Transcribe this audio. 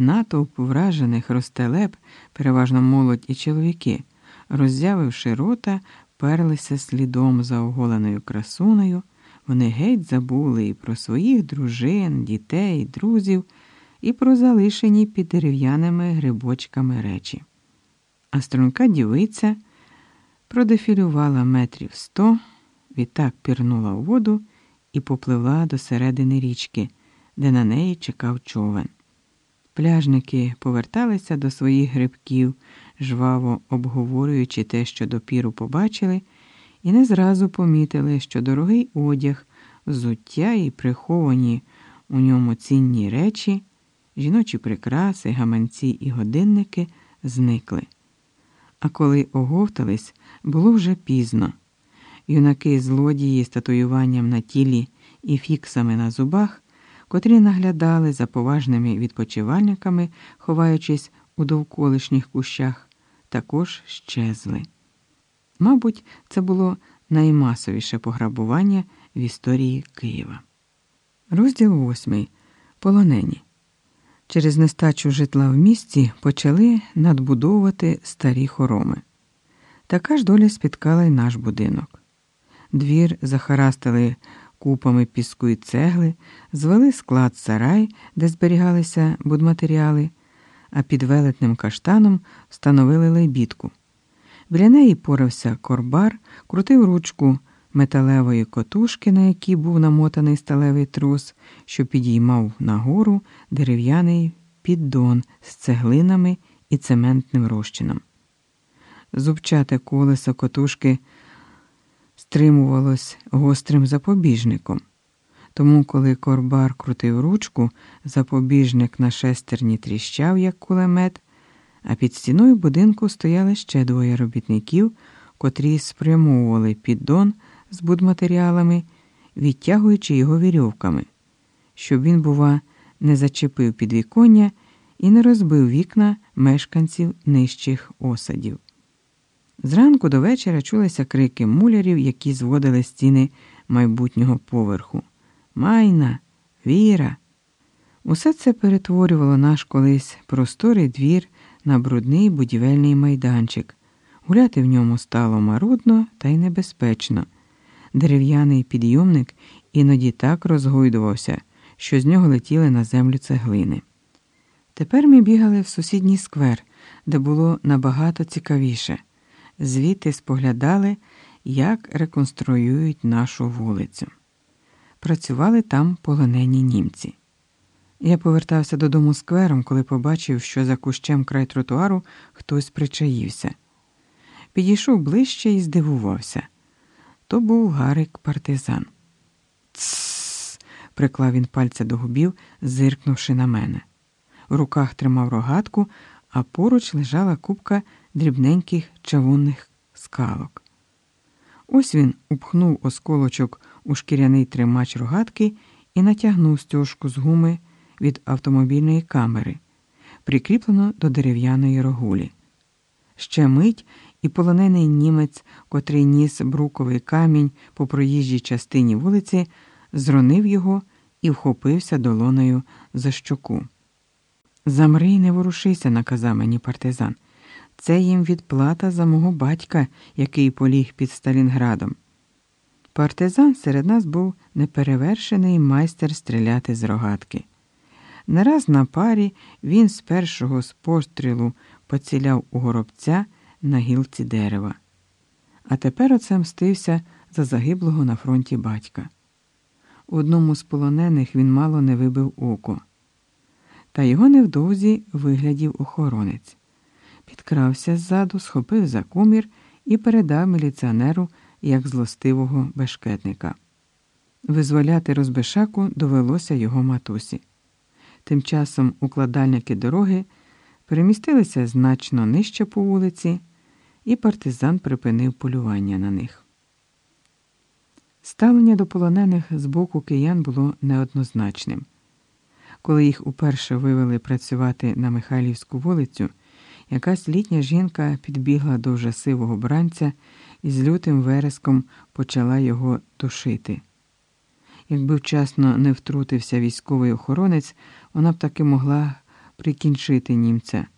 Натовп вражених ростелеп, переважно молодь і чоловіки, роззявивши рота, перлися слідом за оголеною красунею, вони геть забули і про своїх дружин, дітей, друзів, і про залишені під дерев'яними грибочками речі. А струнка дівиця продефілювала метрів сто, відтак пірнула у воду і попливла до середини річки, де на неї чекав човен. Пляжники поверталися до своїх грибків, жваво обговорюючи те, що допіру побачили, і не зразу помітили, що дорогий одяг, взуття і приховані у ньому цінні речі, жіночі прикраси, гаманці і годинники зникли. А коли оговтались, було вже пізно. Юнаки злодії з татуюванням на тілі і фіксами на зубах, котрі наглядали за поважними відпочивальниками, ховаючись у довколишніх кущах, також щезли. Мабуть, це було наймасовіше пограбування в історії Києва. Розділ восьмий. Полонені. Через нестачу житла в місті почали надбудовувати старі хороми. Така ж доля спіткала й наш будинок. Двір захарастили купами піску і цегли, звели склад сарай, де зберігалися будматеріали, а під велетним каштаном встановили лейбідку. Біля неї порався корбар, крутив ручку металевої котушки, на якій був намотаний сталевий трос, що підіймав нагору дерев'яний піддон з цеглинами і цементним розчином. Зубчате колесо котушки стримувалось гострим запобіжником. Тому, коли корбар крутив ручку, запобіжник на шестерні тріщав, як кулемет, а під стіною будинку стояли ще двоє робітників, котрі спрямовували піддон з будматеріалами, відтягуючи його вірьовками, щоб він, бува, не зачепив підвіконня і не розбив вікна мешканців нижчих осадів. Зранку до вечора чулися крики мулярів, які зводили стіни майбутнього поверху. Майна, віра. Усе це перетворювало наш колись просторий двір на брудний будівельний майданчик. Гуляти в ньому стало марудно та й небезпечно. Дерев'яний підйомник іноді так розгойдувався, що з нього летіли на землю цеглини. Тепер ми бігали в сусідній сквер, де було набагато цікавіше. Звідти споглядали, як реконструюють нашу вулицю. Працювали там полонені німці. Я повертався додому сквером, коли побачив, що за кущем край тротуару хтось причаївся. Підійшов ближче і здивувався. То був Гарик партизан. Тссс. приклав він пальця до губів, зиркнувши на мене. В руках тримав рогатку, а поруч лежала купка дрібненьких чавунних скалок. Ось він упхнув осколочок у шкіряний тримач рогатки і натягнув стяжку з гуми від автомобільної камери, прикріплено до дерев'яної рогулі. Ще мить і полонений німець, котрий ніс бруковий камінь по проїжджій частині вулиці, зронив його і вхопився долоною за щоку. Замри й не ворушися, наказав мені партизан. Це їм відплата за мого батька, який поліг під Сталінградом. Партизан серед нас був неперевершений майстер стріляти з рогатки. Не раз на парі він з першого з пострілу поціляв у горобця на гілці дерева. А тепер оце мстився за загиблого на фронті батька. Одному з полонених він мало не вибив око, та його невдовзі виглядів охоронець. Підкрався ззаду, схопив за кумір і передав міліціонеру як злостивого бешкетника. Визволяти розбешаку довелося його матусі. Тим часом укладальники дороги перемістилися значно нижче по вулиці, і партизан припинив полювання на них. Ставлення до полонених з боку киян було неоднозначним. Коли їх уперше вивели працювати на Михайлівську вулицю, якась літня жінка підбігла до вже сивого бранця і з лютим вереском почала його тушити. Якби вчасно не втрутився військовий охоронець, вона б таки могла прикінчити німця.